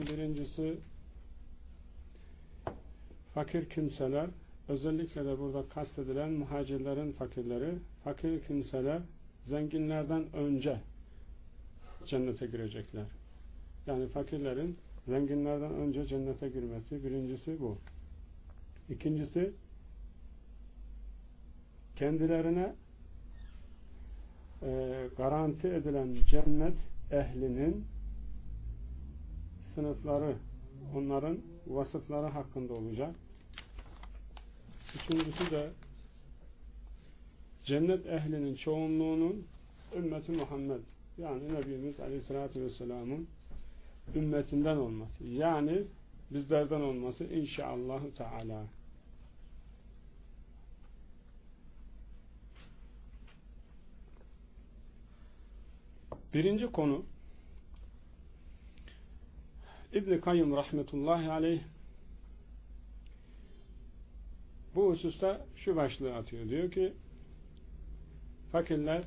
Birincisi fakir kimseler özellikle de burada kastedilen muhacirlerin fakirleri fakir kimseler zenginlerden önce cennete girecekler. Yani fakirlerin zenginlerden önce cennete girmesi birincisi bu. İkincisi kendilerine e, garanti edilen cennet ehlinin sınıfları, onların vasıfları hakkında olacak. Üçüncüsü de cennet ehlinin çoğunluğunun ümmeti Muhammed yani Nebimiz Aleyhisselatü Vesselam'ın ümmetinden olması. Yani bizlerden olması inşallahü teala. Birinci konu İbn Kayyım rahmetullahi aleyh bu hususta şu başlığı atıyor. Diyor ki fakirler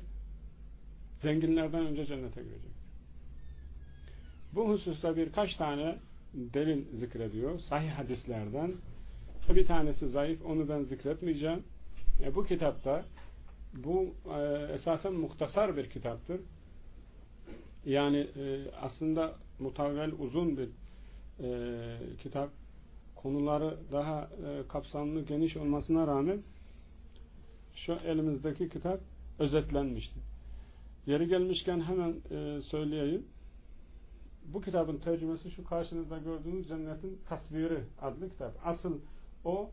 zenginlerden önce cennete girecek. Bu hususta birkaç tane delil zikrediyor. Sahih hadislerden. Bir tanesi zayıf. Onu ben zikretmeyeceğim. E, bu kitapta bu e, esasen muhtasar bir kitaptır. Yani e, aslında mutavvel uzun bir e, kitap konuları daha e, kapsamlı geniş olmasına rağmen şu elimizdeki kitap özetlenmiştir. Yeri gelmişken hemen e, söyleyeyim. Bu kitabın tercümesi şu karşınızda gördüğünüz Cennetin Tasviri adlı kitap. Asıl o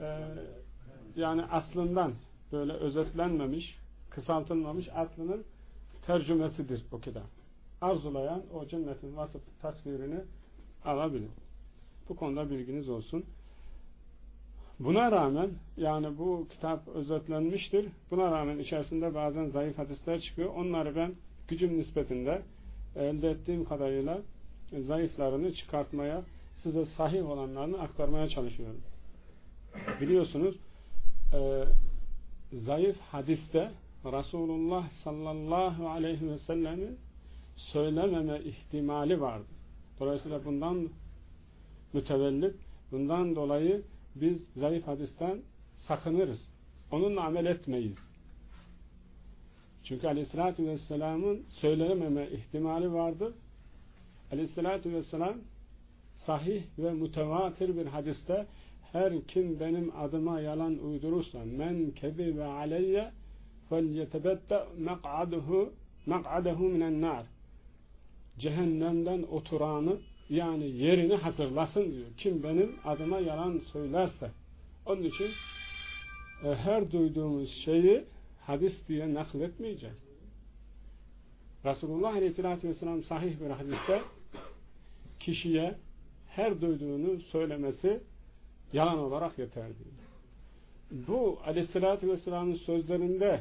e, yani aslından böyle özetlenmemiş, kısaltılmamış aslının tercümesidir o kitap. Arzulayan o cennetin vasıf tasvirini alabilir. Bu konuda bilginiz olsun. Buna rağmen yani bu kitap özetlenmiştir. Buna rağmen içerisinde bazen zayıf hadisler çıkıyor. Onları ben gücüm nispetinde elde ettiğim kadarıyla zayıflarını çıkartmaya, size sahih olanlarını aktarmaya çalışıyorum. Biliyorsunuz e, zayıf hadiste Resulullah sallallahu aleyhi ve sellemin söylememe ihtimali vardır. Dolayısıyla bundan mütevellit, bundan dolayı biz zayıf hadisten sakınırız. Onunla amel etmeyiz. Çünkü aleyhissalatü vesselamın söylenememe ihtimali vardır. Aleyhissalatü vesselam sahih ve mutevatir bir hadiste her kim benim adıma yalan uydurursa men kedi ve aleyye fel yetebette mek'aduhu mek'adehu minen nar cehennemden oturanı yani yerini hazırlasın diyor. Kim benim adıma yalan söylerse. Onun için e, her duyduğumuz şeyi hadis diye nakletmeyeceğiz. Resulullah Aleyhisselatü Vesselam sahih bir hadiste kişiye her duyduğunu söylemesi yalan olarak yeter diyor. Bu Aleyhisselatü Vesselam'ın sözlerinde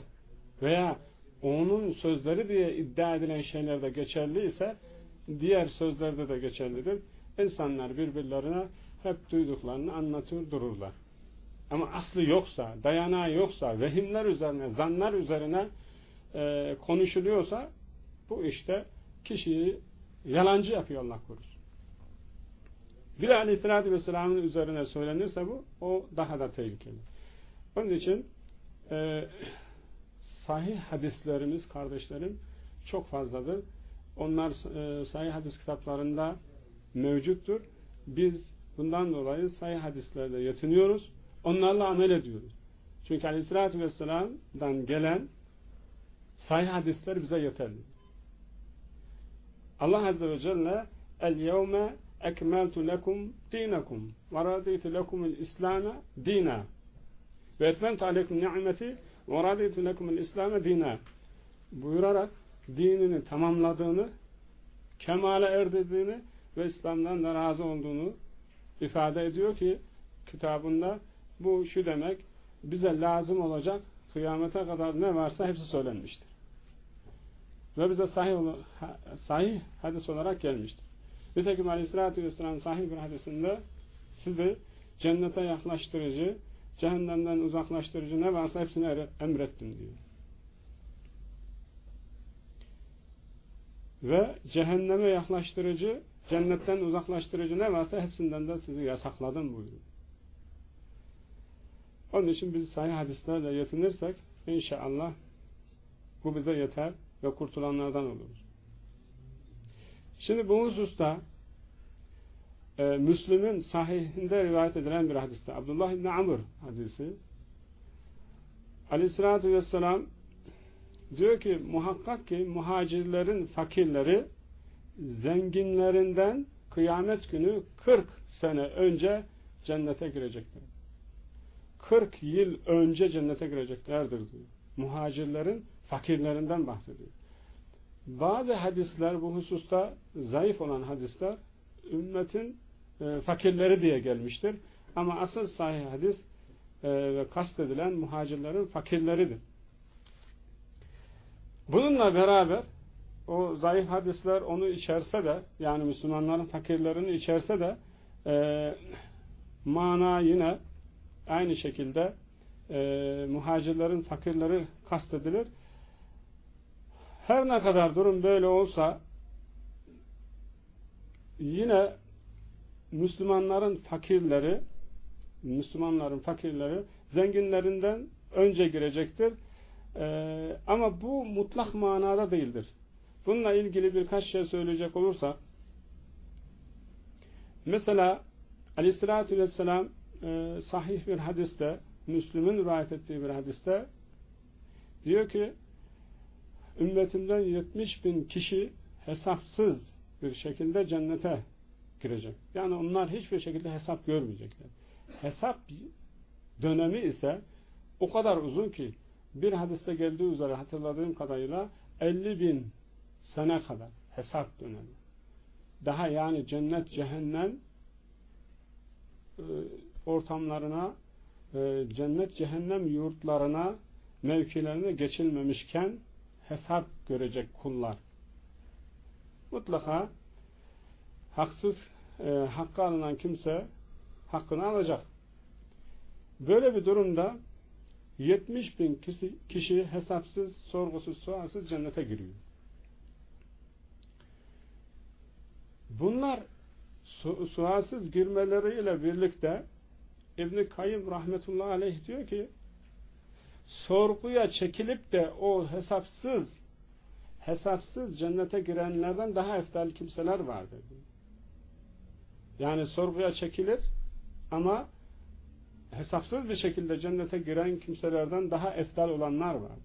veya onun sözleri diye iddia edilen şeylerde geçerli ise diğer sözlerde de geçerlidir. İnsanlar birbirlerine hep duyduklarını anlatır dururlar. Ama aslı yoksa, dayanağı yoksa, vehimler üzerine, zanlar üzerine e, konuşuluyorsa bu işte kişiyi yalancı yapıyor Allah korusun. Bir aleyhissalatü vesselamın üzerine söylenirse bu, o daha da tehlikeli. Onun için e, sahih hadislerimiz kardeşlerim çok fazladır. Onlar e, sahih hadis kitaplarında mevcuttur. Biz bundan dolayı sahih hadislerle yetiniyoruz. Onlarla amel ediyoruz. Çünkü aleyhissalatü vesselam'dan gelen sahih hadisler bize yeterli. Allah Azze ve Celle el yevme ekmeltu lekum dinakum ve raditu lekum el islame dina ve etmentu aleykum ni'meti lekum el islame dina buyurarak dinini tamamladığını, kemale erdirdiğini ve İslam'dan da razı olduğunu ifade ediyor ki kitabında bu şu demek bize lazım olacak kıyamete kadar ne varsa hepsi söylenmiştir. Ve bize sahih, sahih hadis olarak gelmiştir. Nitekim Aleyhisselatü Vesselam sahih bir hadisinde sizi cennete yaklaştırıcı, cehennemden uzaklaştırıcı ne varsa hepsini emrettim diyor. ve cehenneme yaklaştırıcı cennetten uzaklaştırıcı ne varsa hepsinden de sizi yasakladım buyuruyor. Onun için biz sahih hadislerle yetinirsek inşallah bu bize yeter ve kurtulanlardan oluruz. Şimdi bu hususta e, Müslüm'ün sahihinde rivayet edilen bir hadiste Abdullah İbni Amr hadisi Aleyhisselatü Vesselam diyor ki muhakkak ki muhacirlerin fakirleri zenginlerinden kıyamet günü 40 sene önce cennete girecekler. 40 yıl önce cennete gireceklerdir diyor. Muhacirlerin fakirlerinden bahsediyor. Bazı hadisler bu hususta zayıf olan hadisler ümmetin e, fakirleri diye gelmiştir. Ama asıl sahih hadis e, ve kastedilen muhacirlerin fakirleridir. Bununla beraber o zayıf hadisler onu içerse de yani Müslümanların fakirlerini içerse de e, mana yine aynı şekilde e, muhacirlerin fakirleri kastedilir. Her ne kadar durum böyle olsa yine Müslümanların fakirleri Müslümanların fakirleri zenginlerinden önce girecektir. Ee, ama bu mutlak manada değildir. Bununla ilgili birkaç şey söyleyecek olursa mesela aleyhissalatü vesselam e, sahih bir hadiste Müslüm'ün rivayet ettiği bir hadiste diyor ki ümmetimden 70 bin kişi hesapsız bir şekilde cennete girecek. Yani onlar hiçbir şekilde hesap görmeyecekler. Hesap dönemi ise o kadar uzun ki bir hadiste geldiği üzere hatırladığım kadarıyla 50 bin sene kadar hesap dönemi. Daha yani cennet, cehennem e, ortamlarına e, cennet, cehennem yurtlarına mevkilerine geçilmemişken hesap görecek kullar. Mutlaka haksız e, hakkı alınan kimse hakkını alacak. Böyle bir durumda 70 bin kişi, kişi hesapsız, sorgusuz, sualsız cennete giriyor. Bunlar su, sualsiz girmeleriyle birlikte İbn-i Kayyım rahmetullahi aleyh diyor ki sorguya çekilip de o hesapsız hesapsız cennete girenlerden daha eftal kimseler vardır. Yani sorguya çekilir ama hesapsız bir şekilde cennete giren kimselerden daha eftal olanlar var.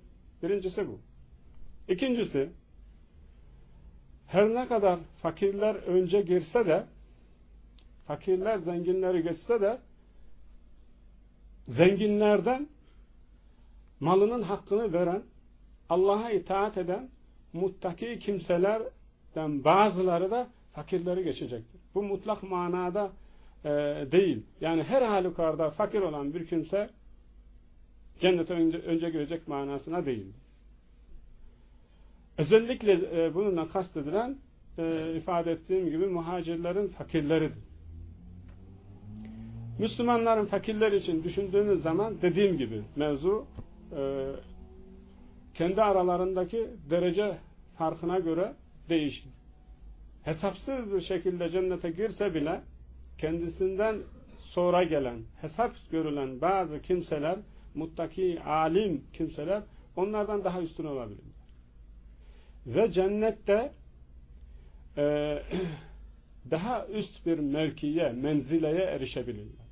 Birincisi bu. İkincisi her ne kadar fakirler önce girse de fakirler zenginleri geçse de zenginlerden malının hakkını veren Allah'a itaat eden muttaki kimselerden bazıları da fakirleri geçecektir. Bu mutlak manada e, değil. Yani her halükarda fakir olan bir kimse cennete önce, önce girecek manasına değil. Özellikle e, bununla kastedilen e, ifade ettiğim gibi muhacirlerin fakirleridir. Müslümanların fakirler için düşündüğünüz zaman dediğim gibi mevzu e, kendi aralarındaki derece farkına göre değişir. Hesapsız bir şekilde cennete girse bile kendisinden sonra gelen, hesap görülen bazı kimseler, muttaki, alim kimseler onlardan daha üstün olabilir. Ve cennette e, daha üst bir mevkiye, menzileye erişebilirler.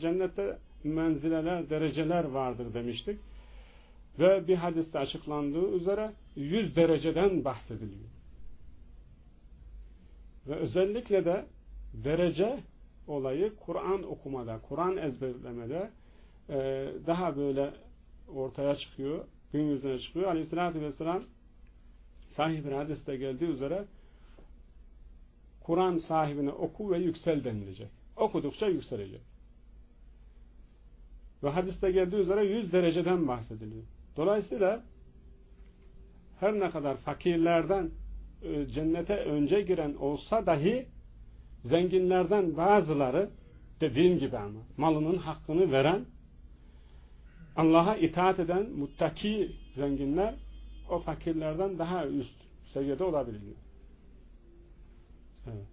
Cennette menzileler, dereceler vardır demiştik. Ve bir hadiste açıklandığı üzere yüz dereceden bahsediliyor. Ve özellikle de derece olayı Kur'an okumada, Kur'an ezberlemede e, daha böyle ortaya çıkıyor, gün yüzüne çıkıyor. Aleyhissalatü vesselam sahih bir hadiste geldiği üzere Kur'an sahibine oku ve yüksel denilecek. Okudukça yükselecek. Ve hadiste geldiği üzere yüz dereceden bahsediliyor. Dolayısıyla her ne kadar fakirlerden e, cennete önce giren olsa dahi zenginlerden bazıları dediğim gibi ama malının hakkını veren Allah'a itaat eden muttaki zenginler o fakirlerden daha üst seviyede olabiliyor. Evet.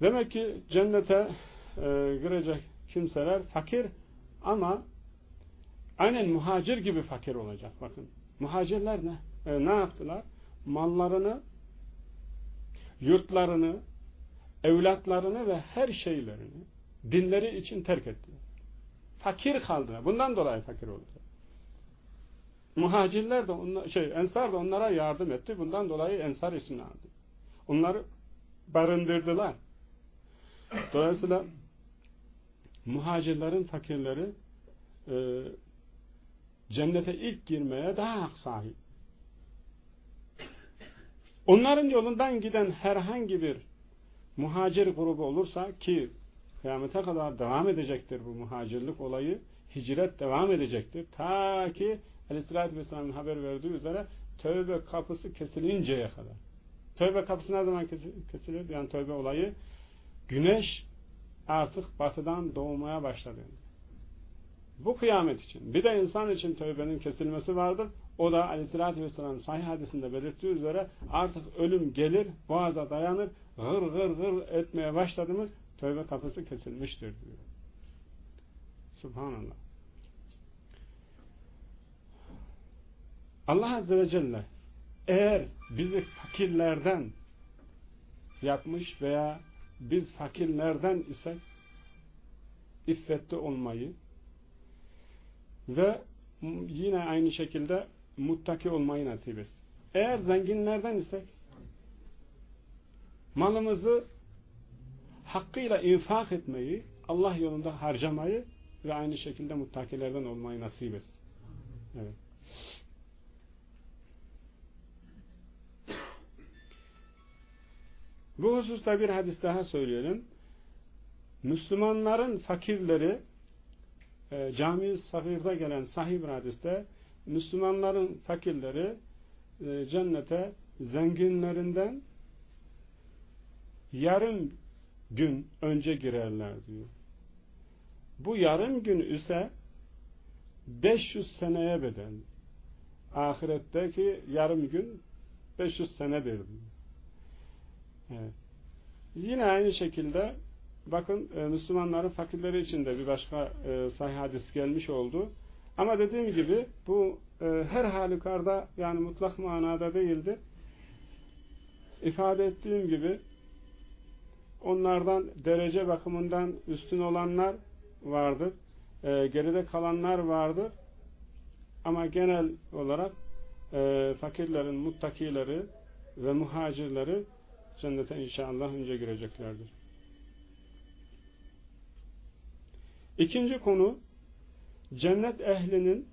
Demek ki cennete e, girecek kimseler fakir ama aynen muhacir gibi fakir olacak. Bakın muhacirler ne? E, ne yaptılar? Mallarını, yurtlarını, evlatlarını ve her şeylerini dinleri için terk ettiler. Fakir kaldılar. Bundan dolayı fakir oldular. Muhacirler de onlar, şey ensar da onlara yardım etti. Bundan dolayı ensar ismini aldı. Onları barındırdılar. Dolayısıyla muhacirlerin fakirleri e, cennete ilk girmeye daha hak sahip. Onların yolundan giden herhangi bir muhacir grubu olursa ki kıyamete kadar devam edecektir bu muhacirlik olayı, hicret devam edecektir. Ta ki Aleyhisselatü Vesselam'ın haber verdiği üzere tövbe kapısı kesilinceye kadar. Tövbe kapısı ne zaman kesilir? Yani tövbe olayı güneş artık batıdan doğmaya başladı. Bu kıyamet için. Bir de insan için tövbenin kesilmesi vardır. O da aleyhissalatü vesselam sahih hadisinde belirttiği üzere artık ölüm gelir, boğaza dayanır, gır gır gır etmeye başladı mı tövbe kapısı kesilmiştir diyor. Subhanallah. Allah Azze ve Celle eğer bizi fakirlerden yapmış veya biz fakirlerden isek iffetli olmayı ve yine aynı şekilde muttaki olmayı nasip etsin. Eğer zenginlerden isek malımızı hakkıyla infak etmeyi, Allah yolunda harcamayı ve aynı şekilde muttakilerden olmayı nasip etsin. Evet. Bu hususta bir hadis daha söyleyelim. Müslümanların fakirleri e, cami sahirde gelen sahih bir hadiste Müslümanların fakirleri e, cennete zenginlerinden yarım gün önce girerler diyor. Bu yarım gün ise 500 seneye bedel. Ahiretteki yarım gün 500 senedir diyor. Evet. Yine aynı şekilde bakın e, Müslümanların fakirleri için de bir başka e, sahih hadis gelmiş oldu. Ama dediğim gibi bu e, her halükarda yani mutlak manada değildir. İfade ettiğim gibi onlardan derece bakımından üstün olanlar vardır. E, geride kalanlar vardır. Ama genel olarak e, fakirlerin muttakileri ve muhacirleri cennete inşallah önce gireceklerdir. İkinci konu cennet ehlinin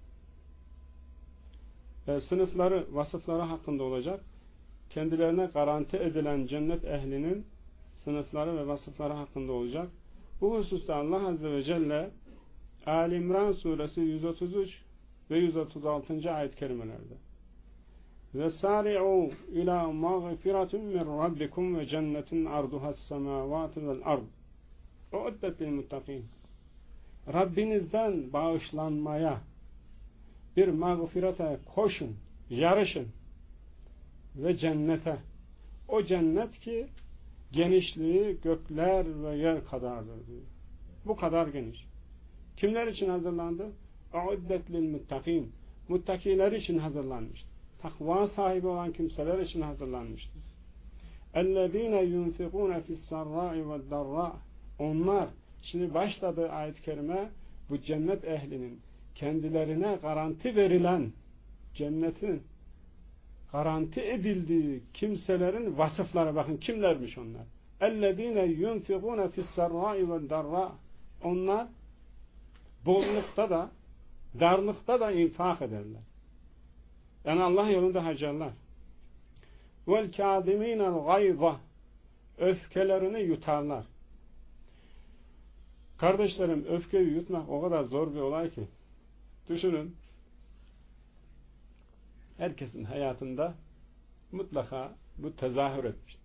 e, sınıfları, vasıfları hakkında olacak. Kendilerine garanti edilen cennet ehlinin sınıfları ve vasıfları hakkında olacak. Bu hususta Allah Azze ve Celle Ali İmran suresi 133 ve 136. ayet kerimelerde ve sari'u ila mağfiratun min rabbikum ve cennetin arduhas semavati vel ard uiddet lil muttakin Rabbinizden bağışlanmaya bir mağfirete koşun, yarışın ve cennete. O cennet ki genişliği gökler ve yer kadardır diyor. Bu kadar geniş. Kimler için hazırlandı? اُعُدَّتْ لِلْمُتَّقِينَ Muttakiler için hazırlanmıştır. Takva sahibi olan kimseler için hazırlanmıştır. اَلَّذ۪ينَ يُنْفِقُونَ فِي السَّرَّاءِ وَالدَّرَّاءِ Onlar, şimdi başladı ayet-i kerime, bu cennet ehlinin kendilerine garanti verilen cennetin garanti edildiği kimselerin vasıfları bakın kimlermiş onlar اَلَّذ۪ينَ يُنْفِقُونَ فِي السَّرَّاءِ وَالدَّرَّاءِ onlar bollukta da darlıkta da infak ederler Yani Allah yolunda harcarlar. Vel kâzimînel gayza öfkelerini yutarlar. Kardeşlerim öfkeyi yutmak o kadar zor bir olay ki. Düşünün. Herkesin hayatında mutlaka bu tezahür etmiştir.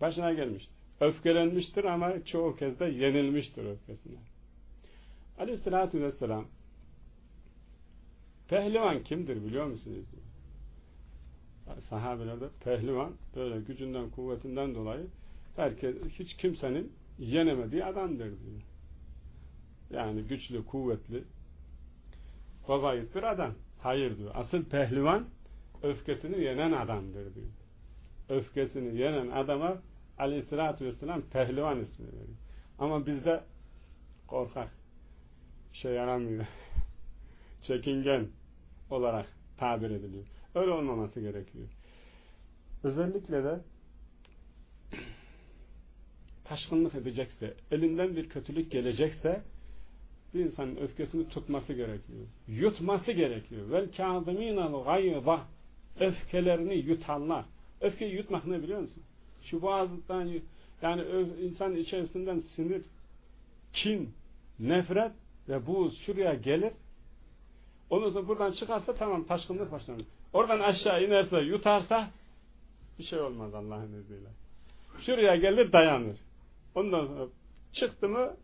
Başına gelmiştir. Öfkelenmiştir ama çoğu kez de yenilmiştir öfkesinden. Aleyhissalatü vesselam pehlivan kimdir biliyor musunuz? sahabelerde pehlivan böyle gücünden kuvvetinden dolayı herkes hiç kimsenin yenemediği adamdır diyor. Yani güçlü, kuvvetli gayet bir adam. Hayır diyor. Asıl pehlivan öfkesini yenen adamdır diyor. Öfkesini yenen adama aleyhissalatü vesselam pehlivan ismini veriyor. Ama bizde korkak şey yaramıyor. Çekingen olarak tabir ediliyor. Öyle olmaması gerekiyor. Özellikle de taşkınlık edecekse, elinden bir kötülük gelecekse bir insanın öfkesini tutması gerekiyor. Yutması gerekiyor. Vel kâzimînel gayza öfkelerini yutanlar. Öfkeyi yutmak ne biliyor musun? Şu boğazdan yani insan içerisinden sinir, kin, nefret ve buz şuraya gelir. Ondan sonra buradan çıkarsa tamam taşkınlık başlanır. Oradan aşağı inerse yutarsa bir şey olmaz Allah'ın izniyle. Şuraya gelir dayanır. Ondan sonra çıktı mı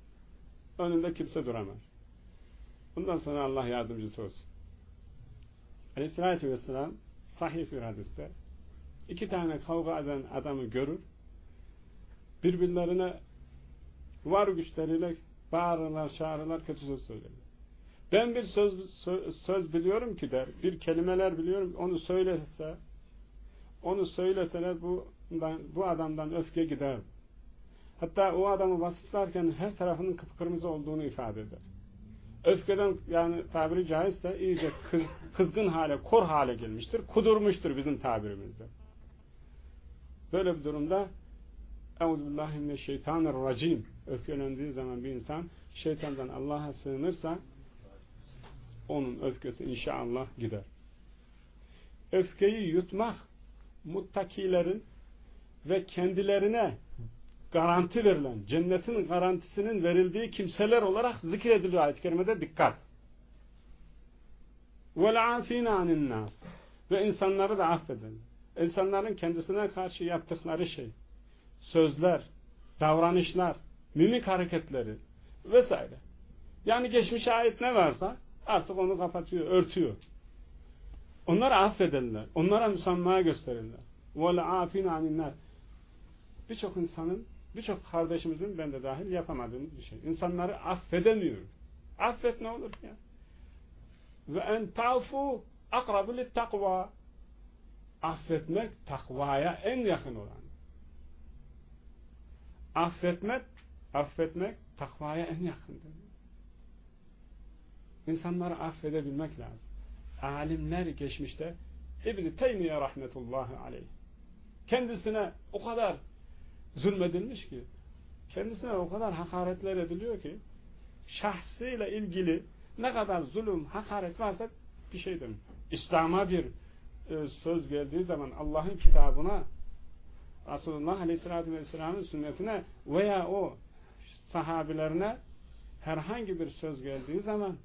önünde kimse duramaz. Bundan sonra Allah yardımcısı olsun. Aleyhissalatü vesselam sahih bir hadiste iki tane kavga eden adamı görür birbirlerine var güçleriyle bağırırlar, çağırırlar, kötü söz söylerler. Ben bir söz, söz, biliyorum ki der, bir kelimeler biliyorum, onu söylese, onu söyleseler bu, bu adamdan öfke gider. Hatta o adamı vasıflarken her tarafının kıpkırmızı olduğunu ifade eder. Öfkeden yani tabiri caizse iyice kız, kızgın hale, kor hale gelmiştir. Kudurmuştur bizim tabirimizde. Böyle bir durumda Euzubillahimineşşeytanirracim öfkelendiği zaman bir insan şeytandan Allah'a sığınırsa onun öfkesi inşallah gider. Öfkeyi yutmak muttakilerin ve kendilerine garanti verilen, cennetin garantisinin verildiği kimseler olarak zikrediliyor ayet-i kerimede dikkat. وَالْعَافِينَ عَنِ النَّاسِ Ve insanları da affeden. İnsanların kendisine karşı yaptıkları şey, sözler, davranışlar, mimik hareketleri vesaire. Yani geçmişe ait ne varsa artık onu kapatıyor, örtüyor. Onları affedenler, onlara müsamaha gösterirler. وَالْعَافِينَ عَنِ النَّاسِ Birçok insanın birçok kardeşimizin ben de dahil yapamadığımız bir şey. İnsanları affedemiyor. Affet ne olur ya? Ve en tafu akrabu lit takva. Affetmek takvaya en yakın olan. Affetmek, affetmek takvaya en yakındır. İnsanları affedebilmek lazım. Alimler geçmişte İbn-i Teymiye rahmetullahi aleyh kendisine o kadar zulmedilmiş ki kendisine o kadar hakaretler ediliyor ki şahsıyla ilgili ne kadar zulüm, hakaret varsa bir şey demiş. İslam'a bir e, söz geldiği zaman Allah'ın kitabına Resulullah Aleyhisselatü Vesselam'ın sünnetine veya o sahabilerine herhangi bir söz geldiği zaman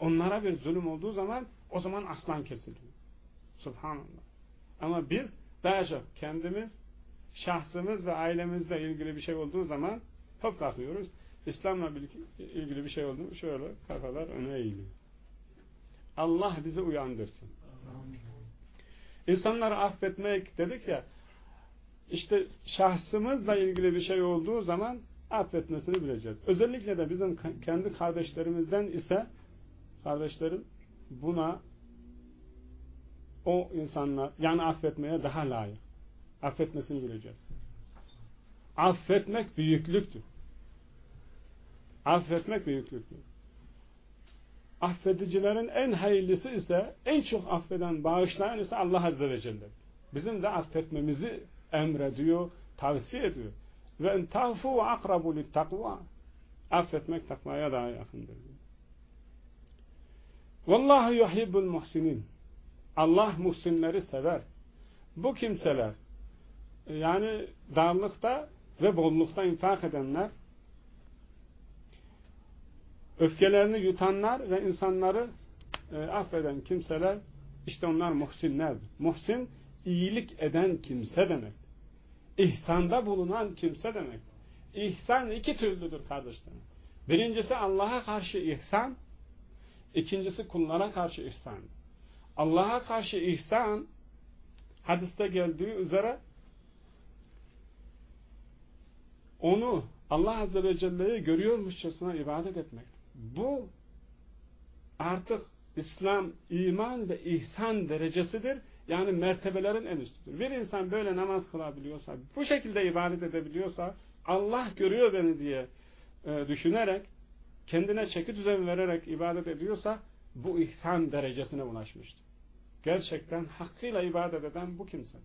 onlara bir zulüm olduğu zaman o zaman aslan kesiliyor. Subhanallah. Ama biz daha çok kendimiz şahsımız ve ailemizle ilgili bir şey olduğu zaman hop kalkıyoruz. İslam'la ilgili bir şey oldu mu şöyle kafalar öne eğiliyor. Allah bizi uyandırsın. İnsanları affetmek dedik ya işte şahsımızla ilgili bir şey olduğu zaman affetmesini bileceğiz. Özellikle de bizim kendi kardeşlerimizden ise kardeşlerim buna o insanlar yani affetmeye daha layık. Affetmesini bileceğiz. Affetmek büyüklüktür. Affetmek büyüklüktür. Affedicilerin en hayırlısı ise en çok affeden, bağışlayan ise Allah Azze ve Celle. Bizim de affetmemizi emrediyor, tavsiye ediyor. Ve en tafu akrabu lit takva. Affetmek takvaya daha yakındır. Vallahu yuhibbul muhsinin. Allah muhsinleri sever. Bu kimseler yani darlıkta ve bollukta infak edenler öfkelerini yutanlar ve insanları e, affeden kimseler işte onlar muhsinlerdir. Muhsin iyilik eden kimse demek. İhsanda bulunan kimse demek. İhsan iki türlüdür kardeşlerim. Birincisi Allah'a karşı ihsan, ikincisi kullara karşı ihsan. Allah'a karşı ihsan hadiste geldiği üzere onu Allah Azze ve Celle'yi görüyormuşçasına ibadet etmek. Bu artık İslam, iman ve ihsan derecesidir. Yani mertebelerin en üstüdür. Bir insan böyle namaz kılabiliyorsa, bu şekilde ibadet edebiliyorsa, Allah görüyor beni diye e, düşünerek, kendine çeki düzen vererek ibadet ediyorsa, bu ihsan derecesine ulaşmıştır. Gerçekten hakkıyla ibadet eden bu kimse.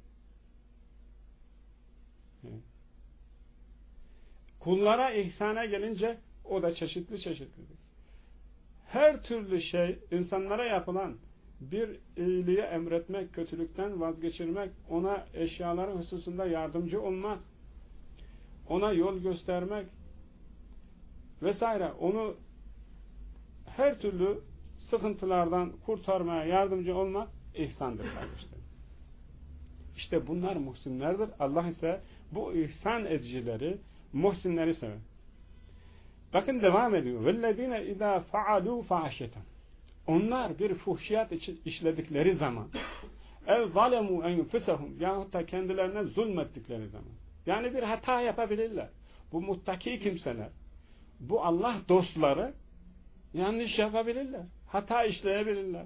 Kullara ihsana gelince o da çeşitli çeşitlidir. Her türlü şey insanlara yapılan bir iyiliği emretmek, kötülükten vazgeçirmek, ona eşyaların hususunda yardımcı olmak, ona yol göstermek vesaire, onu her türlü sıkıntılardan kurtarmaya yardımcı olmak ihsandır kardeşlerim. İşte bunlar muhsinlerdir. Allah ise bu ihsan edicileri, muhsinleri sever. Bakın devam ediyor. وَالَّذ۪ينَ اِذَا فَعَلُوا فَعَشَةً Onlar bir fuhşiyat işledikleri zaman ev zalemu enfusahum yahut da kendilerine zulmettikleri zaman yani bir hata yapabilirler. Bu muttaki kimseler bu Allah dostları yanlış yapabilirler. Hata işleyebilirler.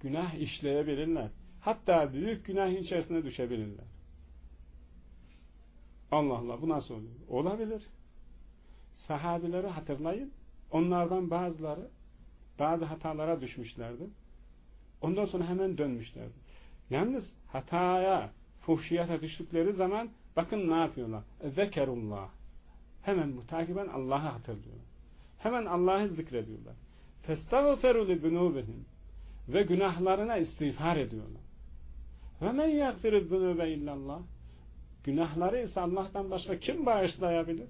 Günah işleyebilirler. Hatta büyük günah içerisine düşebilirler. Allah Allah bu nasıl oluyor? Olabilir. Sahabileri hatırlayın. Onlardan bazıları bazı hatalara düşmüşlerdi. Ondan sonra hemen dönmüşlerdi. Yalnız hataya, fuhşiyata düştükleri zaman bakın ne yapıyorlar? Zekerullah. Hemen mutakiben Allah'ı hatırlıyorlar. Hemen Allah'ı zikrediyorlar. Festağferu li zunubihim ve günahlarına istiğfar ediyorlar. Ve men yagfiru zunube illallah günahları ise Allah'tan başka kim bağışlayabilir?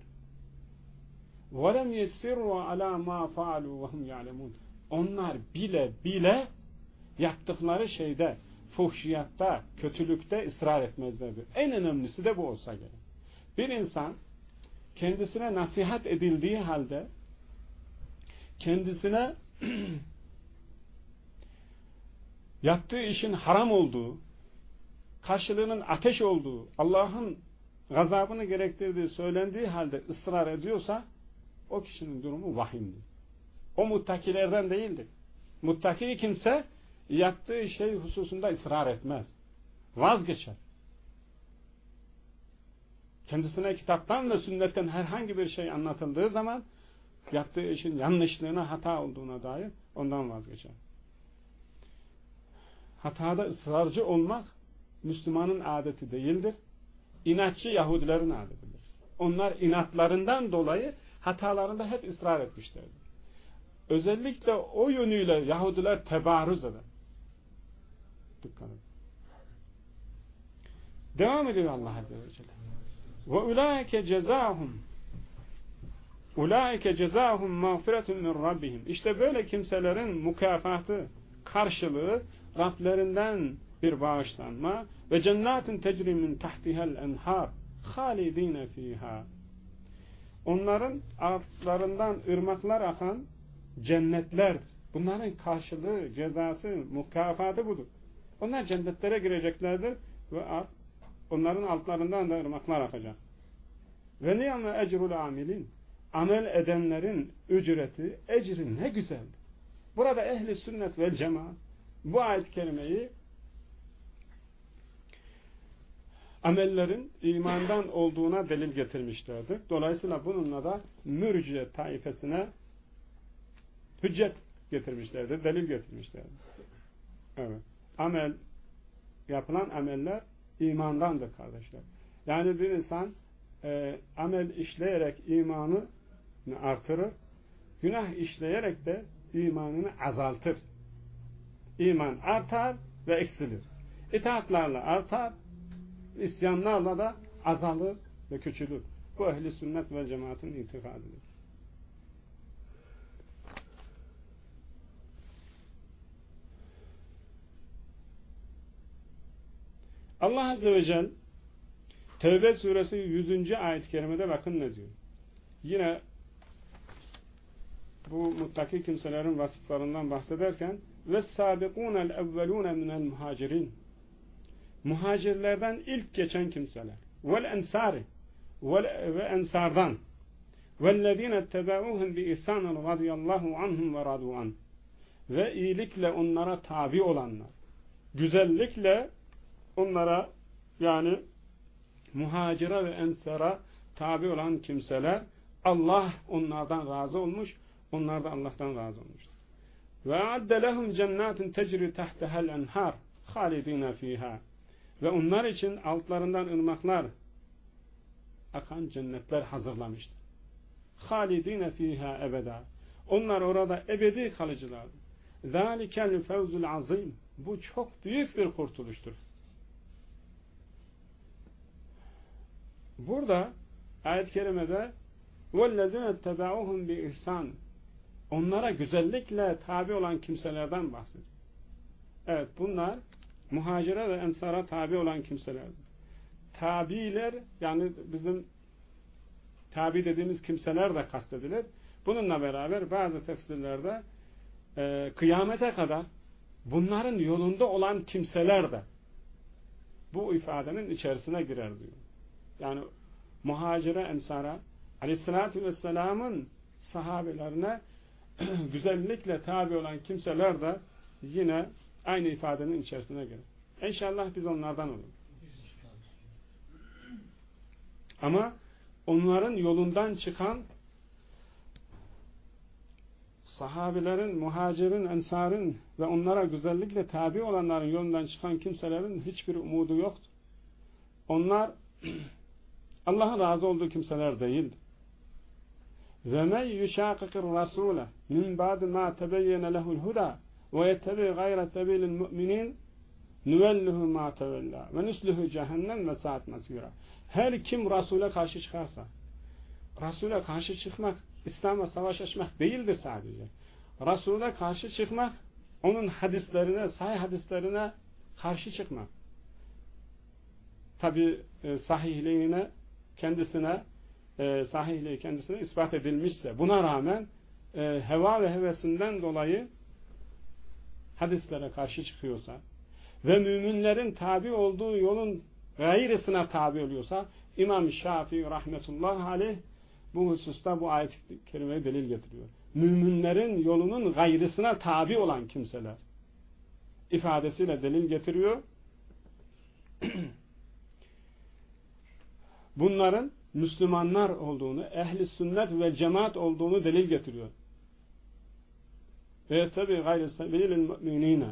وَلَمْ يَسِرُوا عَلَى مَا فَعَلُوا وَهُمْ يَعْلَمُونَ Onlar bile bile yaptıkları şeyde, fuhşiyatta, kötülükte ısrar etmezlerdir. En önemlisi de bu olsa gerek. Bir insan kendisine nasihat edildiği halde kendisine yaptığı işin haram olduğu, karşılığının ateş olduğu, Allah'ın gazabını gerektirdiği söylendiği halde ısrar ediyorsa o kişinin durumu vahimdir. O muttakilerden değildir. Muttaki kimse yaptığı şey hususunda ısrar etmez. Vazgeçer. Kendisine kitaptan ve sünnetten herhangi bir şey anlatıldığı zaman yaptığı işin yanlışlığına, hata olduğuna dair ondan vazgeçer. Hatada ısrarcı olmak Müslümanın adeti değildir. İnatçı Yahudilerin adetidir. Onlar inatlarından dolayı hatalarında hep ısrar etmişlerdir. Özellikle o yönüyle Yahudiler tebarüz eder. Dikkat edin. Devam ediyor Allah Azze ve Celle. Ve ulaike cezahum Ulaike cezahum mağfiretun min rabbihim. İşte böyle kimselerin mukafatı, karşılığı Rablerinden bir bağışlanma ve cennetin tecrimin tahtihel enhar halidine fiha. Onların altlarından ırmaklar akan cennetler. Bunların karşılığı, cezası, mukafatı budur. Onlar cennetlere gireceklerdir ve onların altlarından da ırmaklar akacak. Ve niyame ecrul amilin. Amel edenlerin ücreti, ecri ne güzeldir. Burada ehli sünnet ve cemaat bu ayet-i kerimeyi amellerin imandan olduğuna delil getirmişlerdir. Dolayısıyla bununla da mürciye taifesine hüccet getirmişlerdir, delil getirmişlerdir. Evet. Amel, yapılan ameller imandandır kardeşler. Yani bir insan e, amel işleyerek imanı artırır, günah işleyerek de imanını azaltır. İman artar ve eksilir. İtaatlarla artar, isyanlarla da azalır ve küçülür. Bu ehli sünnet ve cemaatin itikadıdır. Allah Azze ve Celle Tevbe suresi 100. ayet-i kerimede bakın ne diyor. Yine bu muttaki kimselerin vasıflarından bahsederken ve sabikûnel evvelûne minel muhacirin muhacirlerden ilk geçen kimseler. Vel ensari ve ensardan vellezine etteba'uhum bi ihsanin radıyallahu anhum ve radu an. Ve iyilikle onlara tabi olanlar. Güzellikle onlara yani muhacira ve ensara tabi olan kimseler Allah onlardan razı olmuş onlar da Allah'tan razı olmuş ve adde lehum cennetin tecri tahtehel enhar halidine fiha ve onlar için altlarından ırmaklar akan cennetler hazırlamıştır. Halidine fiha ebeda. Onlar orada ebedi kalıcılar. Zalikel fevzul azim. Bu çok büyük bir kurtuluştur. Burada ayet-i kerimede وَالَّذِينَ اتَّبَعُوهُمْ بِإِحْسَانٍ Onlara güzellikle tabi olan kimselerden bahsediyor. Evet bunlar muhacire ve ensara tabi olan kimseler. Tabiler yani bizim tabi dediğimiz kimseler de kastedilir. Bununla beraber bazı tefsirlerde e, kıyamete kadar bunların yolunda olan kimseler de bu ifadenin içerisine girer diyor. Yani muhacire ensara aleyhissalatü vesselamın sahabelerine güzellikle tabi olan kimseler de yine aynı ifadenin içerisine girer. İnşallah biz onlardan oluruz. Ama onların yolundan çıkan sahabilerin, muhacirin, ensarın ve onlara güzellikle tabi olanların yolundan çıkan kimselerin hiçbir umudu yoktur. Onlar Allah'ın razı olduğu kimseler değildir. Ve men yuşakikir rasule min ba'di ma tebeyyene lehul huda ve yettebi gayre sebilil mu'minin nüvelluhu ma tevella ve nüslühü cehennem ve saat masira. Her kim Resul'e karşı çıkarsa Resul'e karşı çıkmak İslam'a savaş açmak değildir sadece. Resul'e karşı çıkmak onun hadislerine, sahih hadislerine karşı çıkmak. Tabi e, sahihliğine kendisine e, sahihliği kendisine ispat edilmişse buna rağmen e, heva ve hevesinden dolayı hadislere karşı çıkıyorsa ve müminlerin tabi olduğu yolun gayrısına tabi oluyorsa İmam Şafii rahmetullah aleyh bu hususta bu ayet-i kerimeye delil getiriyor. Müminlerin yolunun gayrısına tabi olan kimseler ifadesiyle delil getiriyor. Bunların Müslümanlar olduğunu, ehli sünnet ve cemaat olduğunu delil getiriyor. Ve tabi gayrısına belirlil müminine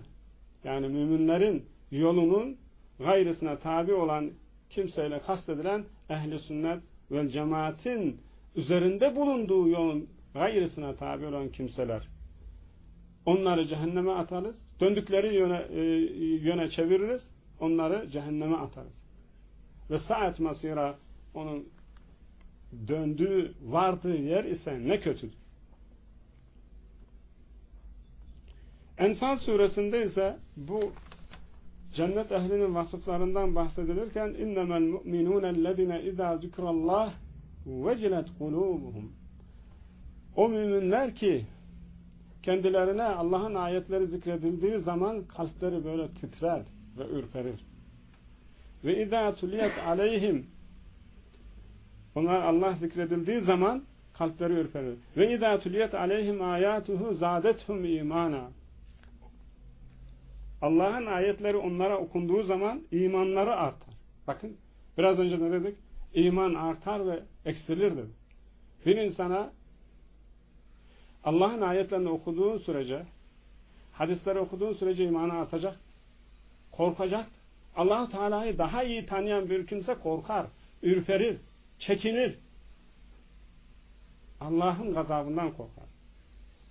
yani müminlerin yolunun gayrısına tabi olan kimseyle kastedilen ehli sünnet ve cemaatin üzerinde bulunduğu yolun gayrısına tabi olan kimseler onları cehenneme atarız döndükleri yöne, e, yöne çeviririz onları cehenneme atarız ve saat masira onun döndüğü vardığı yer ise ne kötüdür Enfal suresinde ise bu cennet ehlinin vasıflarından bahsedilirken innemel mu'minûnellezine izâ zikrallah vecilet kulubuhum o müminler ki kendilerine Allah'ın ayetleri zikredildiği zaman kalpleri böyle titrer ve ürperir. Ve izâ tuliyet aleyhim onlar Allah zikredildiği zaman kalpleri ürperir. Ve izâ tuliyet aleyhim âyâtuhu zâdethum imana Allah'ın ayetleri onlara okunduğu zaman imanları artar. Bakın biraz önce ne dedik? İman artar ve eksilir dedik. Bir insana Allah'ın ayetlerini okuduğun sürece hadisleri okuduğun sürece imanı artacak. Korkacak. Allahu Teala'yı daha iyi tanıyan bir kimse korkar, ürperir, çekinir. Allah'ın gazabından korkar.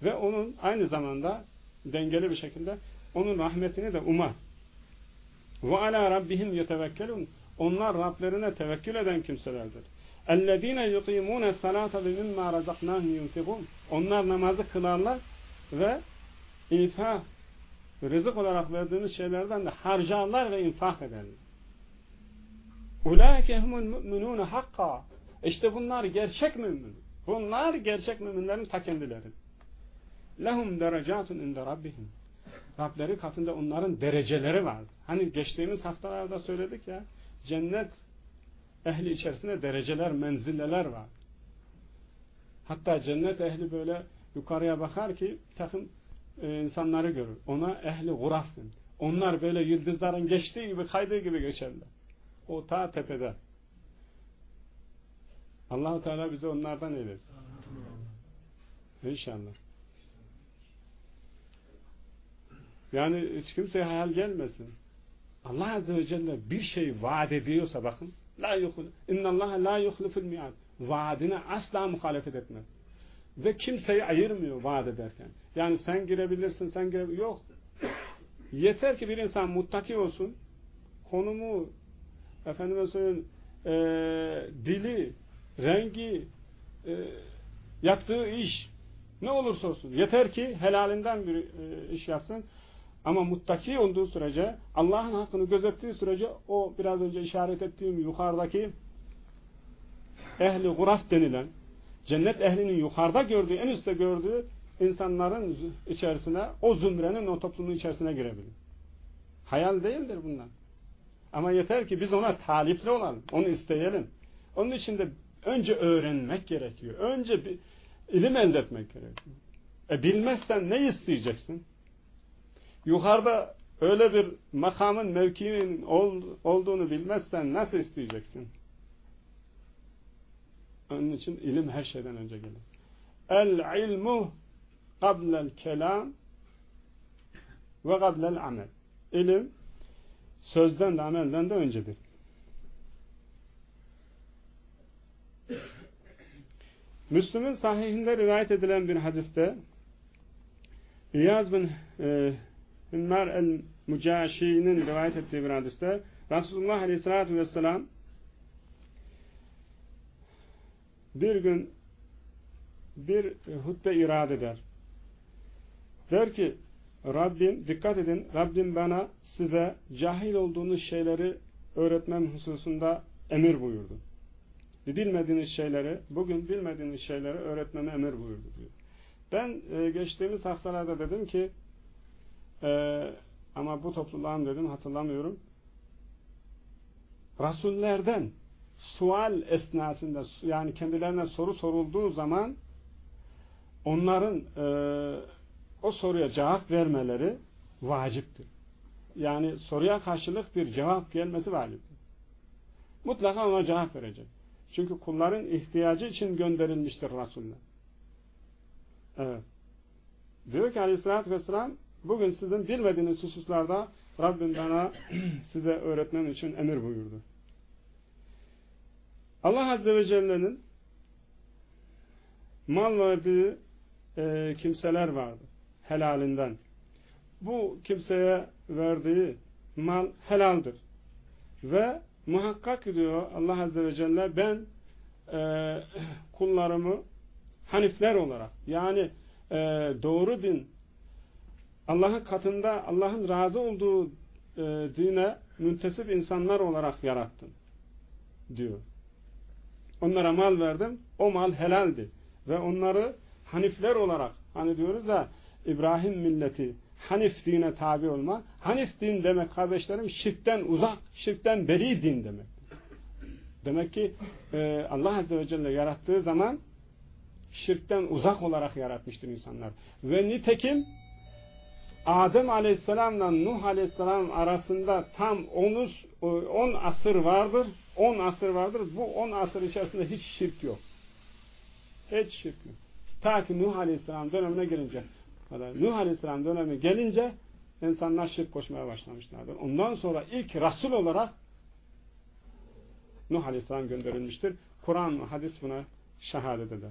Ve onun aynı zamanda dengeli bir şekilde onun rahmetini de umar. Ve ala rabbihim yetevekkelun. Onlar Rablerine tevekkül eden kimselerdir. Ellezine yuqimune salata ve mimma razaknahum yunfikun. Onlar namazı kılarlar ve infak rızık olarak verdiğimiz şeylerden de harcarlar ve infak ederler. Ulaike humul mu'minune hakka. İşte bunlar gerçek mümin. Bunlar gerçek müminlerin ta kendileri. Lehum derecatun inde rabbihim. Rableri katında onların dereceleri var. Hani geçtiğimiz haftalarda söyledik ya, cennet ehli içerisinde dereceler, menzilleler var. Hatta cennet ehli böyle yukarıya bakar ki takım e, insanları görür. Ona ehli guraf denir. Onlar böyle yıldızların geçtiği gibi, kaydığı gibi geçerler. O ta tepede. Allahu Teala bize onlardan eylesin. İnşallah. Yani hiç kimseye hayal gelmesin. Allah Azze ve Celle bir şey vaat ediyorsa bakın la yuhul innallaha la yuhliful miad vaadine asla muhalefet etmez. Ve kimseyi ayırmıyor vaat ederken. Yani sen girebilirsin, sen girebilirsin. Yok. Yeter ki bir insan muttaki olsun. Konumu, efendime söyleyeyim, e, dili, rengi, e, yaptığı iş ne olursa olsun. Yeter ki helalinden bir e, iş yapsın. Ama muttaki olduğu sürece, Allah'ın hakkını gözettiği sürece o biraz önce işaret ettiğim yukarıdaki ehli guraf denilen cennet ehlinin yukarıda gördüğü, en üstte gördüğü insanların içerisine, o zümrenin, o toplumun içerisine girebilir. Hayal değildir bunlar. Ama yeter ki biz ona talipli olalım, onu isteyelim. Onun için de önce öğrenmek gerekiyor. Önce bir ilim elde etmek gerekiyor. E bilmezsen ne isteyeceksin? Yukarıda öyle bir makamın, mevkinin ol, olduğunu bilmezsen nasıl isteyeceksin? Onun için ilim her şeyden önce gelir. El ilmu qablel kelam ve qablel amel. İlim sözden de amelden de öncedir. Müslüm'ün sahihinde rivayet edilen bir hadiste İyaz bin e, el-Mücaşi'nin rivayet ettiği bir hadiste Resulullah Aleyhisselatü Vesselam bir gün bir hutbe irade eder. Der ki Rabbim dikkat edin Rabbim bana size cahil olduğunuz şeyleri öğretmem hususunda emir buyurdu. Bilmediğiniz şeyleri, bugün bilmediğiniz şeyleri öğretmeme emir buyurdu diyor. Ben e, geçtiğimiz haftalarda dedim ki e, ama bu topluluğun dedim hatırlamıyorum. Rasullerden sual esnasında yani kendilerine soru sorulduğu zaman onların e, o soruya cevap vermeleri vaciptir. Yani soruya karşılık bir cevap gelmesi vaciptir. Mutlaka ona cevap verecek. Çünkü kulların ihtiyacı için gönderilmiştir Resulullah. Evet. Diyor ki aleyhissalatü vesselam bugün sizin bilmediğiniz hususlarda Rabbim bana size öğretmem için emir buyurdu. Allah Azze ve Celle'nin mal verdiği e, kimseler vardı. Helalinden. Bu kimseye verdiği mal helaldir. Ve muhakkak diyor Allah Azze ve Celle ben e, kullarımı hanifler olarak yani e, doğru din Allah'ın katında Allah'ın razı olduğu e, dine müntesip insanlar olarak yarattım diyor. Onlara mal verdim. O mal helaldi. Ve onları hanifler olarak hani diyoruz ya İbrahim milleti Hanif dine tabi olma. Hanif din demek kardeşlerim şirkten uzak, şirkten beri din demek. Demek ki e, Allah Azze ve Celle yarattığı zaman şirkten uzak olarak yaratmıştır insanlar. Ve nitekim Adem Aleyhisselam'la Nuh Aleyhisselam arasında tam 10 asır vardır. 10 asır vardır. Bu 10 asır içerisinde hiç şirk yok. Hiç şirk yok. Ta ki Nuh Aleyhisselam dönemine gelince Nuh Aleyhisselam dönemi gelince insanlar şirk koşmaya başlamışlardır. Ondan sonra ilk Rasul olarak Nuh Aleyhisselam gönderilmiştir. Kur'an hadis buna şehadet eder.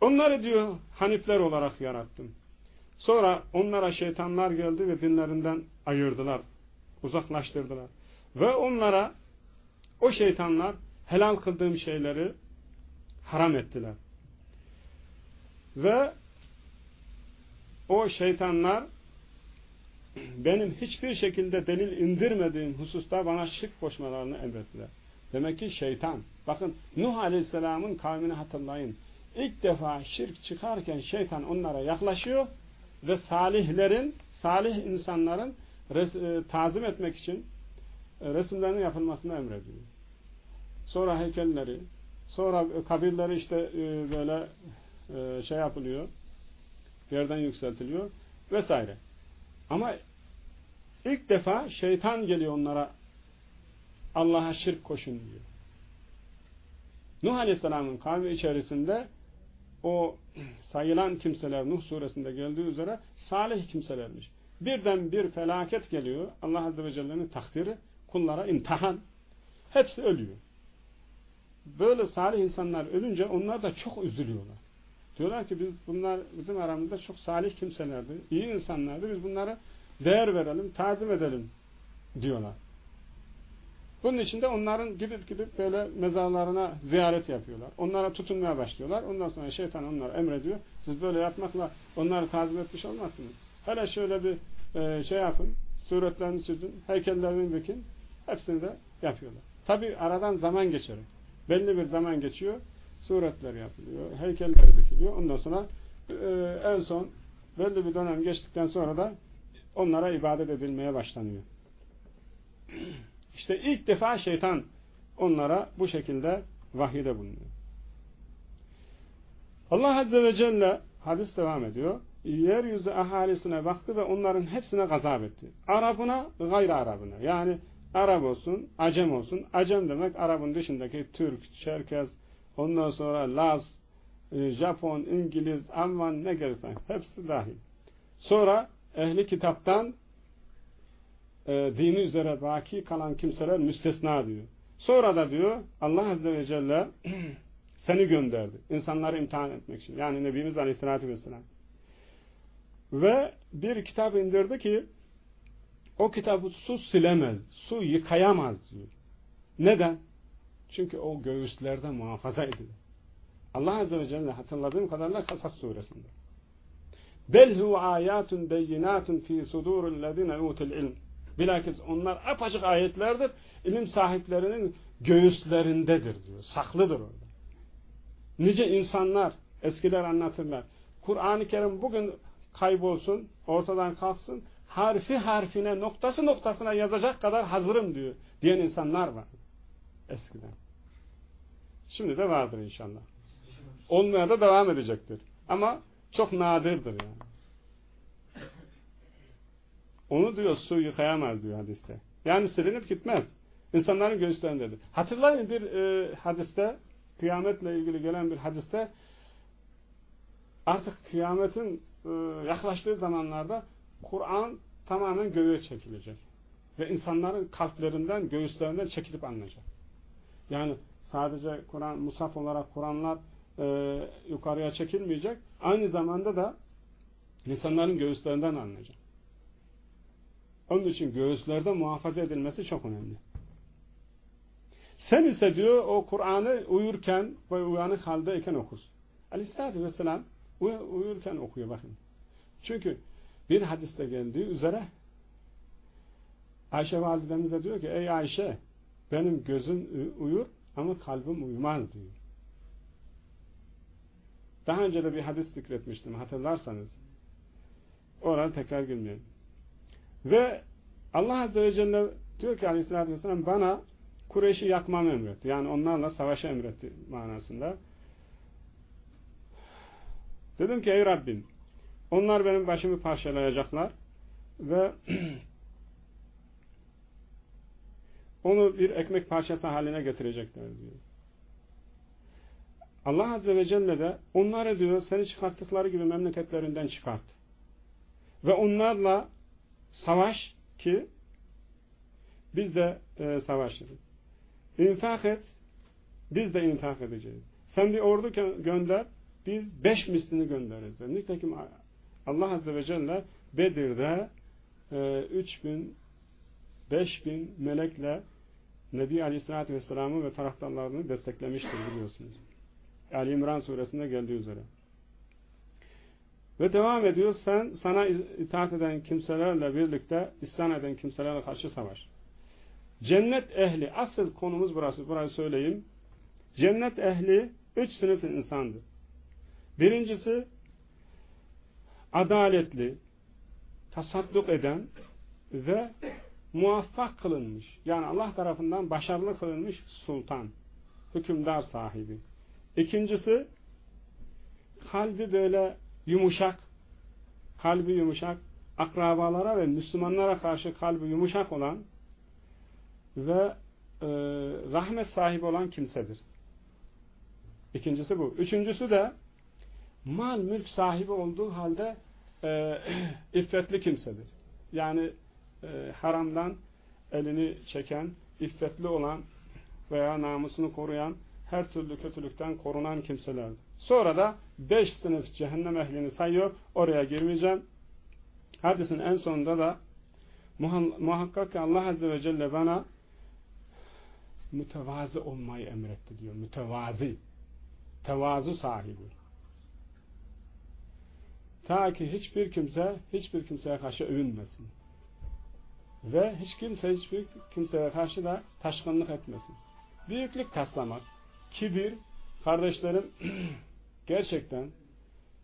Onları diyor Hanifler olarak yarattım. Sonra onlara şeytanlar geldi ve dinlerinden ayırdılar. Uzaklaştırdılar. Ve onlara o şeytanlar helal kıldığım şeyleri haram ettiler. Ve o şeytanlar benim hiçbir şekilde delil indirmediğim hususta bana şirk koşmalarını emrettiler. Demek ki şeytan. Bakın Nuh Aleyhisselam'ın kavmini hatırlayın. İlk defa şirk çıkarken şeytan onlara yaklaşıyor ve salihlerin, salih insanların e, tazim etmek için e, resimlerinin yapılmasını emrediyor. Sonra heykelleri, sonra kabirleri işte e, böyle şey yapılıyor, yerden yükseltiliyor vesaire. Ama ilk defa şeytan geliyor onlara Allah'a şirk koşun diyor. Nuh Aleyhisselam'ın kavmi içerisinde o sayılan kimseler Nuh suresinde geldiği üzere salih kimselermiş. Birden bir felaket geliyor. Allah Azze ve Celle'nin takdiri kullara imtihan. Hepsi ölüyor. Böyle salih insanlar ölünce onlar da çok üzülüyorlar. Diyorlar ki biz bunlar bizim aramızda çok salih kimselerdi, iyi insanlardı. Biz bunlara değer verelim, tazim edelim diyorlar. Bunun için de onların gidip gidip böyle mezarlarına ziyaret yapıyorlar. Onlara tutunmaya başlıyorlar. Ondan sonra şeytan onlara emrediyor. Siz böyle yapmakla onları tazim etmiş olmazsınız. Hele şöyle bir e, şey yapın. Suretlerini çizin. Heykellerini dikin. Hepsini de yapıyorlar. Tabi aradan zaman geçer. Belli bir zaman geçiyor. Suretler yapılıyor. Heykeller dikiliyor. Ondan sonra e, en son belli bir dönem geçtikten sonra da onlara ibadet edilmeye başlanıyor. İşte ilk defa şeytan onlara bu şekilde vahide bulunuyor. Allah Azze ve Celle hadis devam ediyor. Yeryüzü ahalisine baktı ve onların hepsine gazap etti. Arabına, gayri Arabına. Yani Arap olsun, Acem olsun. Acem demek Arap'ın dışındaki Türk, Çerkez, ondan sonra Laz, e, Japon, İngiliz, Alman ne gelirse hepsi dahil. Sonra ehli kitaptan e, dini üzere baki kalan kimseler müstesna diyor. Sonra da diyor Allah Azze ve Celle seni gönderdi. İnsanları imtihan etmek için. Yani Nebimiz Aleyhisselatü Vesselam. Ve bir kitap indirdi ki o kitabı su silemez, su yıkayamaz diyor. Neden? Çünkü o göğüslerde muhafaza edilir. Allah Azze ve Celle hatırladığım kadarıyla Kasas suresinde. Bel hu ayatun beyinatun fi sudurul ledine utul ilm. Bilakis onlar apaçık ayetlerdir. İlim sahiplerinin göğüslerindedir diyor. Saklıdır orada. Nice insanlar eskiler anlatırlar. Kur'an-ı Kerim bugün kaybolsun, ortadan kalksın, harfi harfine, noktası noktasına yazacak kadar hazırım diyor. Diyen insanlar var. Eskiden. Şimdi de vardır inşallah. Olmaya da devam edecektir. Ama çok nadirdir yani. Onu diyor su yıkayamaz diyor hadiste. Yani silinip gitmez. İnsanların göğüslerindedir. Hatırlayın bir e, hadiste kıyametle ilgili gelen bir hadiste artık kıyametin e, yaklaştığı zamanlarda Kur'an tamamen göğe çekilecek. Ve insanların kalplerinden, göğüslerinden çekilip alınacak. Yani sadece Kur'an, musaf olarak Kur'anlar e, yukarıya çekilmeyecek. Aynı zamanda da insanların göğüslerinden alınacak. Onun için göğüslerde muhafaza edilmesi çok önemli. Sen ise diyor o Kur'an'ı uyurken ve uyanık haldeyken okursun. Aleyhisselatü Vesselam uyurken okuyor bakın. Çünkü bir hadiste geldiği üzere Ayşe validemize diyor ki ey Ayşe benim gözüm uyur ama kalbim uyumaz diyor. Daha önce de bir hadis zikretmiştim hatırlarsanız. Oraya tekrar girmeyelim. Ve Allah Azze ve Celle diyor ki aleyhissalatü vesselam bana Kureyş'i yakmamı emretti. Yani onlarla savaşı emretti manasında. Dedim ki ey Rabbim onlar benim başımı parçalayacaklar ve onu bir ekmek parçası haline getirecekler diyor. Allah Azze ve Celle de onları diyor seni çıkarttıkları gibi memleketlerinden çıkart. Ve onlarla savaş ki biz de e, savaşırız. İnfak et biz de infak edeceğiz. Sen bir ordu gönder biz beş mislini göndeririz. Nitekim Allah Azze ve Celle Bedir'de e, üç bin beş bin melekle Nebi Aleyhisselatü Vesselam'ı ve taraftarlarını desteklemiştir biliyorsunuz. Ali İmran suresinde geldiği üzere. Ve devam ediyor. Sen sana itaat eden kimselerle birlikte isyan eden kimselerle karşı savaş. Cennet ehli asıl konumuz burası. Burayı söyleyeyim. Cennet ehli üç sınıf insandır. Birincisi adaletli, tasadduk eden ve muvaffak kılınmış. Yani Allah tarafından başarılı kılınmış sultan, hükümdar sahibi. İkincisi, kalbi böyle yumuşak, kalbi yumuşak, akrabalara ve Müslümanlara karşı kalbi yumuşak olan ve e, rahmet sahibi olan kimsedir. İkincisi bu. Üçüncüsü de mal mülk sahibi olduğu halde e, iffetli kimsedir. Yani e, haramdan elini çeken, iffetli olan veya namusunu koruyan, her türlü kötülükten korunan kimselerdir. Sonra da beş sınıf cehennem ehlini sayıyor. Oraya girmeyeceğim. Hadisin en sonunda da muhakkak ki Allah Azze ve Celle bana mütevazi olmayı emretti diyor. Mütevazi. Tevazu sahibi. Ta ki hiçbir kimse hiçbir kimseye karşı övünmesin. Ve hiç kimse hiçbir kimseye karşı da taşkınlık etmesin. Büyüklük taslamak, kibir, kardeşlerim gerçekten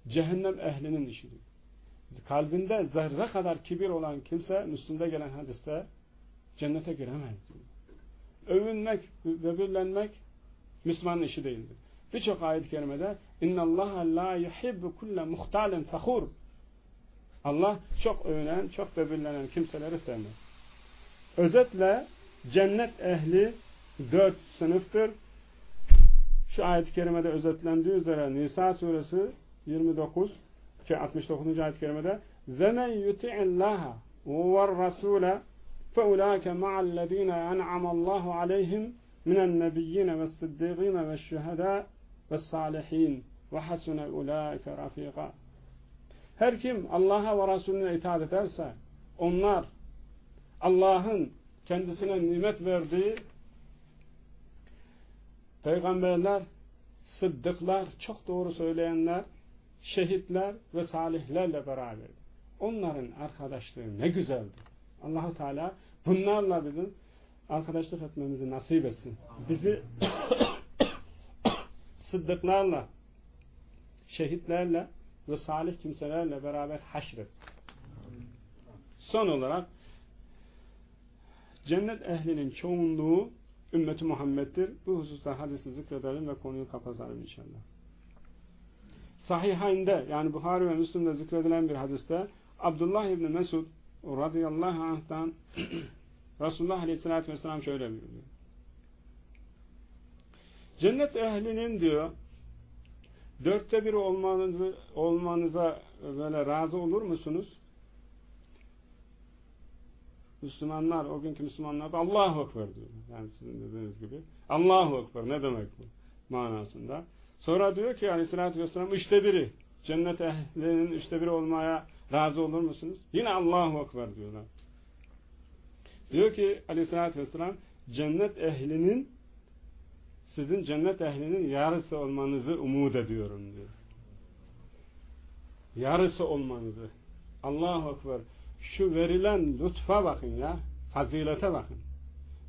cehennem ehlinin işidir. Kalbinde zerre kadar kibir olan kimse Müslüm'de gelen hadiste cennete giremez diyor. Övünmek, böbürlenmek Müslümanın işi değildir. Birçok ayet-i kerimede اِنَّ اللّٰهَ لَا يُحِبُّ كُلَّ مُخْتَالٍ فَخُورٍ Allah çok övünen, çok böbürlenen kimseleri sevmez. Özetle cennet ehli dört sınıftır. Şu ayet-i kerimede özetlendiği üzere Nisa suresi 29 ki 69. ayet-i kerimede وَمَنْ يُتِعِ اللّٰهَ وَالرَّسُولَ فَاُولَٰئِكَ مَعَ الَّذ۪ينَ اَنْعَمَ اللّٰهُ عَلَيْهِمْ مِنَ النَّبِيِّينَ وَالصِّدِّيقِينَ وَالشُّهَدَاءِ وَالصَّالِحِينَ وَحَسُنَ اُولَٰئِكَ رَفِيقًا Her kim Allah'a ve Resulüne itaat ederse onlar Allah'ın kendisine nimet verdiği peygamberler, sıddıklar, çok doğru söyleyenler, şehitler ve salihlerle beraber. Onların arkadaşlığı ne güzeldir. Allahu Teala bunlarla bizim arkadaşlık etmemizi nasip etsin. Bizi sıddıklarla, şehitlerle ve salih kimselerle beraber haşret. Son olarak cennet ehlinin çoğunluğu ümmeti Muhammed'dir. Bu hususta hadisi zikredelim ve konuyu kapatalım inşallah. Sahihayn'de yani Buhari ve Müslim'de zikredilen bir hadiste Abdullah İbni Mesud radıyallahu anh'tan Resulullah aleyhissalatü vesselam şöyle buyuruyor. Cennet ehlinin diyor dörtte biri olmanızı, olmanıza böyle razı olur musunuz? Müslümanlar, o günkü Müslümanlar da Allahu Ekber diyor. Yani sizin dediğiniz gibi. Allahu Ekber ne demek bu manasında. Sonra diyor ki aleyhissalatü vesselam üçte biri. Cennet ehlinin üçte biri olmaya razı olur musunuz? Yine Allahu Ekber diyorlar. Diyor ki aleyhissalatü vesselam cennet ehlinin sizin cennet ehlinin yarısı olmanızı umut ediyorum diyor. Yarısı olmanızı. Allahu Ekber. Şu verilen lütfa bakın ya. Fazilete bakın.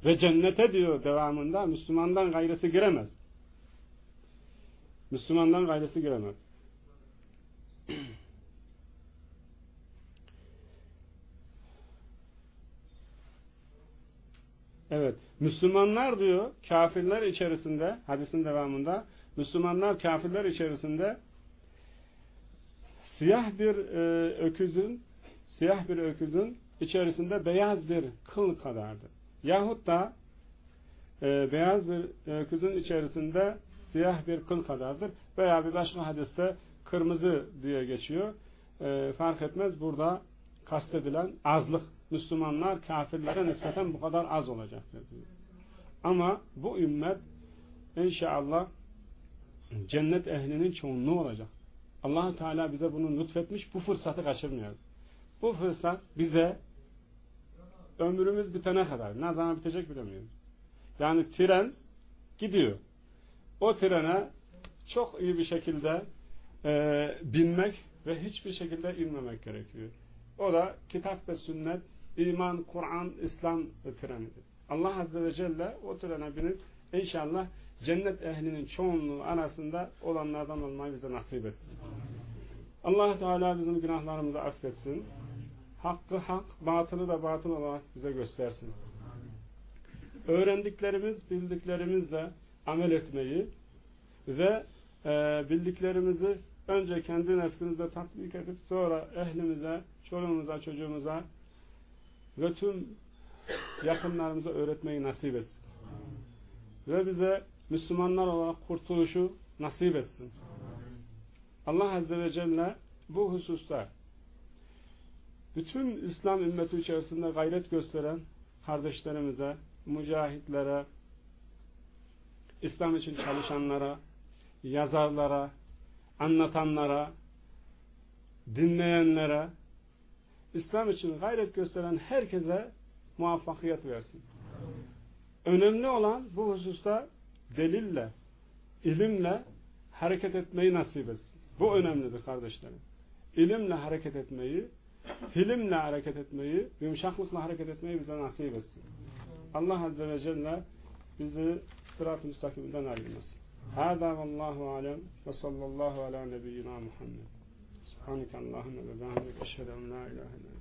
Ve cennete diyor devamında Müslümandan gayrısı giremez. Müslümandan gayrısı giremez. Evet. Müslümanlar diyor kafirler içerisinde hadisin devamında Müslümanlar kafirler içerisinde siyah bir e, öküzün siyah bir öküzün içerisinde beyaz bir kıl kadardı. Yahut da e, beyaz bir öküzün içerisinde siyah bir kıl kadardır. Veya bir başka hadiste kırmızı diye geçiyor. E, fark etmez burada kastedilen azlık. Müslümanlar kafirlere nispeten bu kadar az olacaktır diyor. Ama bu ümmet inşallah cennet ehlinin çoğunluğu olacak. allah Teala bize bunu lütfetmiş. Bu fırsatı kaçırmayalım. Bu fırsat bize ömrümüz bitene kadar ne zaman bitecek bilemiyoruz. Yani tren gidiyor. O trene çok iyi bir şekilde e, binmek ve hiçbir şekilde inmemek gerekiyor. O da kitap ve sünnet, iman, Kur'an, İslam trenidir. Allah Azze ve Celle o trene binip inşallah cennet ehlinin çoğunluğu arasında olanlardan olmayı bize nasip etsin. allah Teala bizim günahlarımızı affetsin. Hakkı hak, batılı da batıl olarak bize göstersin. Öğrendiklerimiz, bildiklerimizle amel etmeyi ve e, bildiklerimizi önce kendi nefsimizde tatbik edip sonra ehlimize, çoluğumuza, çocuğumuza ve tüm yakınlarımıza öğretmeyi nasip etsin. Ve bize Müslümanlar olarak kurtuluşu nasip etsin. Allah Azze ve Celle bu hususta bütün İslam ümmeti içerisinde gayret gösteren kardeşlerimize, mücahitlere, İslam için çalışanlara, yazarlara, anlatanlara, dinleyenlere, İslam için gayret gösteren herkese muvaffakiyet versin. Önemli olan bu hususta delille, ilimle hareket etmeyi nasip etsin. Bu önemlidir kardeşlerim. İlimle hareket etmeyi, hilimle hareket etmeyi, yumuşaklıkla hareket etmeyi bize nasip etsin. Allah Azze ve Celle bizi sırat-ı müstakiminden ayırmasın. Hâdâ vallâhu alem ve sallallahu ala nebiyyina Muhammed. Subhaneke Allahümme ve behemdik eşhedü la ilahe illa